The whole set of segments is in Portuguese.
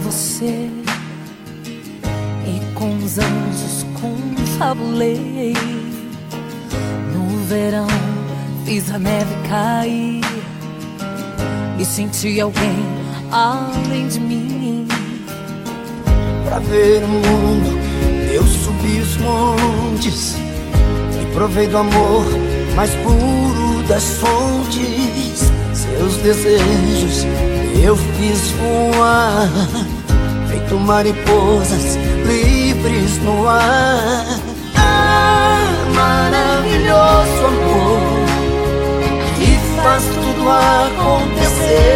você e com os anjos confabulei. No verão fiz a neve cair e senti alguém além de mim. Pra ver o mundo, eu subi os montes e provei do amor mais puro das fontes. Seus desejos eu fiz voar, feito mariposas livres no ar. Ah, maravilhoso amor, que faz tudo acontecer.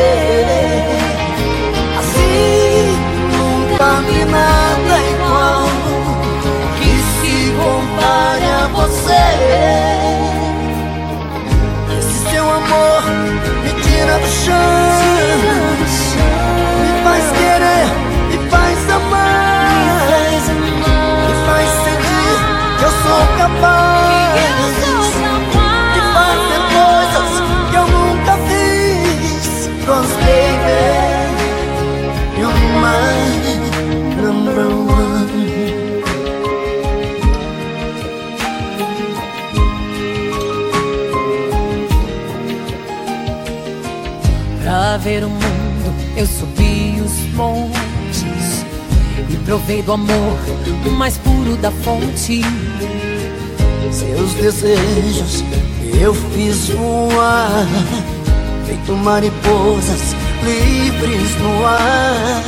Pra ver o mundo, eu subi os montes e provei do amor mais puro da fonte. Seus desejos eu fiz voar, feito mariposas livres no ar.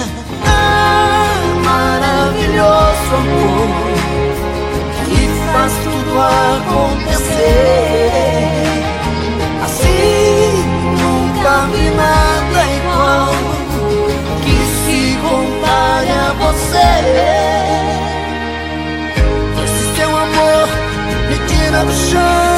Ah, maravilhoso amor, que faz tudo acontecer. Me